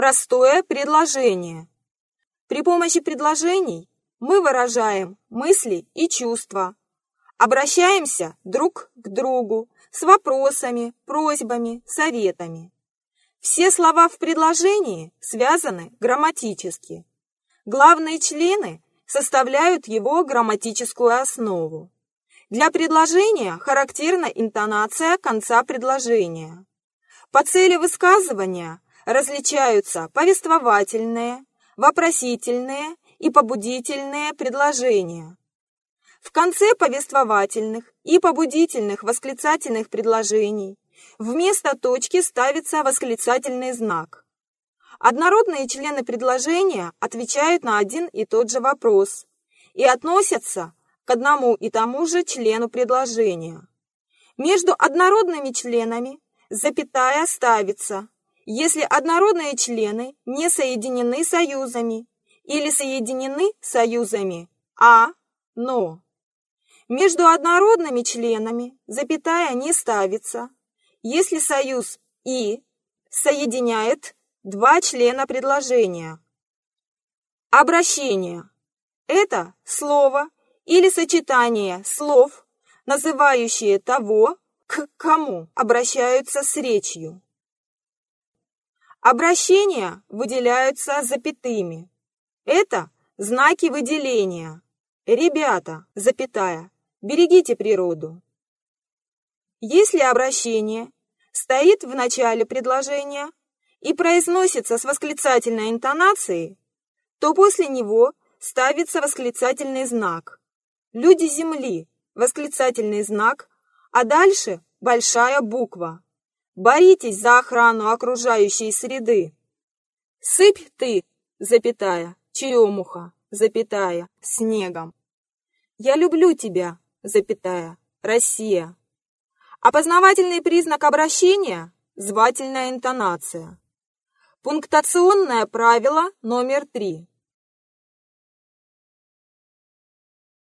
Простое предложение. При помощи предложений мы выражаем мысли и чувства, обращаемся друг к другу с вопросами, просьбами, советами. Все слова в предложении связаны грамматически. Главные члены составляют его грамматическую основу. Для предложения характерна интонация конца предложения. По цели высказывания различаются повествовательные, вопросительные и побудительные предложения. В конце повествовательных и побудительных восклицательных предложений вместо точки ставится восклицательный знак. Однородные члены предложения отвечают на один и тот же вопрос и относятся к одному и тому же члену предложения. Между однородными членами запятая ставится, если однородные члены не соединены союзами или соединены союзами «а», «но». Между однородными членами запятая не ставится, если союз «и» соединяет два члена предложения. Обращение – это слово или сочетание слов, называющие того, к кому обращаются с речью. Обращения выделяются запятыми. Это знаки выделения. Ребята, запятая, берегите природу. Если обращение стоит в начале предложения и произносится с восклицательной интонацией, то после него ставится восклицательный знак. Люди Земли – восклицательный знак, а дальше большая буква. Боритесь за охрану окружающей среды. Сыпь ты, запятая, черемуха, запятая, снегом. Я люблю тебя, запятая, Россия. Опознавательный признак обращения – звательная интонация. Пунктационное правило номер три.